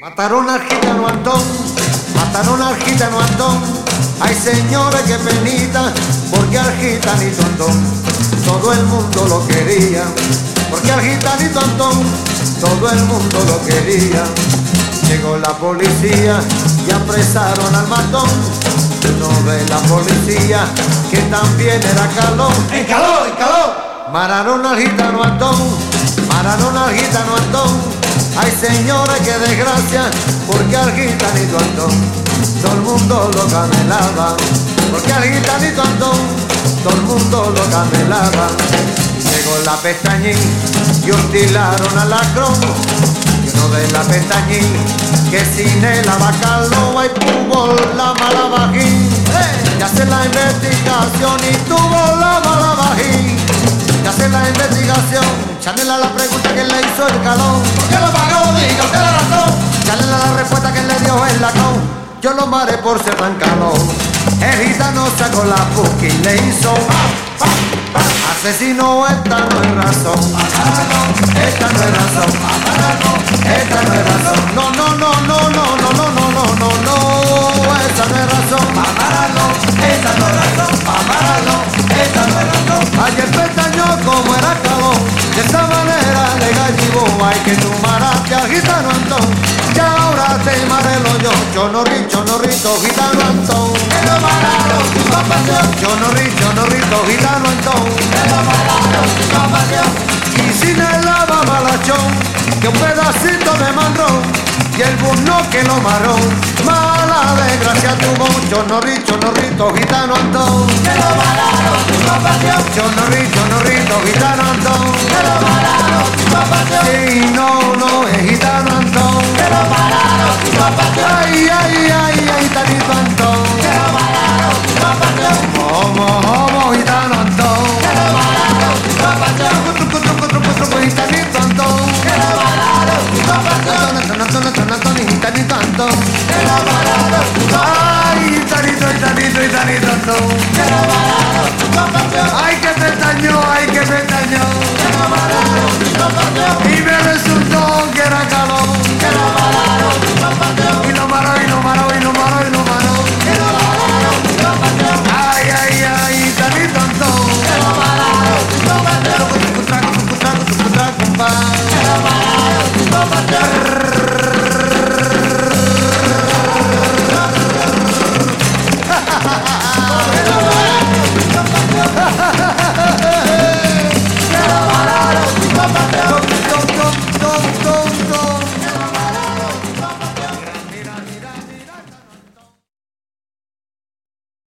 Mataron al gitano Antón, mataron al gitano Antón. Ay señores, qué penita, porque al gitanito Antón todo el mundo lo quería. Porque al gitanito Antón todo el mundo lo quería. Llegó la policía y apresaron al matón. Uno de la policía que también era calón. ¡En calor, en calor! Mararon al gitano Antón, mararon al gitano Antón. Ay señores, qué desgracia, porque al gitanito Antón todo el mundo lo canelaba. Porque al gitanito Antón todo el mundo lo canelaba. Llegó la pestañín y hostilaron al lacrón. Y uno de la pestañín que sin el abacalo y tuvo la mala bajín. Y hace la investigación y tuvo la mala bajín. Y hace la investigación, chanela la Yo lo maré por ser tan calón. El gitano sacó la puki y le hizo pa, pa, pa. Asesino, esta no es razón. Esta no es razón. Esta no es razón. No, no, no, no, no, no, no, no, no, no, no. Esta no es razón. Esta no es razón. Esta no es razón. Ayer pestañó como era calón. De esta manera le gallibó. Hay que tu maraste al gitano Antón. Y ahora te marelo yo. Yo no richo, no rito, gitano Antón. Que lo mataron sin compasión. Yo no richo, no rito, gitano Antón. Que lo mataron sin compasión. Y sin el lava malachón, que un pedacito de manrón, y el burno que lo marrón, mala desgracia tuvo, yo no richo, no rito, gitano Antón. Que lo mataron sin compasión. Yo no richo, no rito, gitano Antón. Que lo mataron sin compasión. Sí, no, que me engañó. Y me resultó que era calor. Y lo pateó y lo paró y lo paró y lo paró. Ay ay ay tan y tanto lo lo lo lo